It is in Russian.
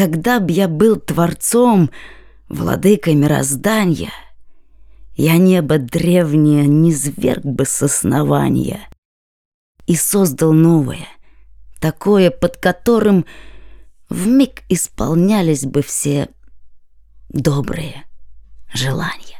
Когда б я был творцом, владыкой мироздания, Я небо древнее не зверг бы с основания И создал новое, такое, под которым в миг исполнялись бы все добрые желания.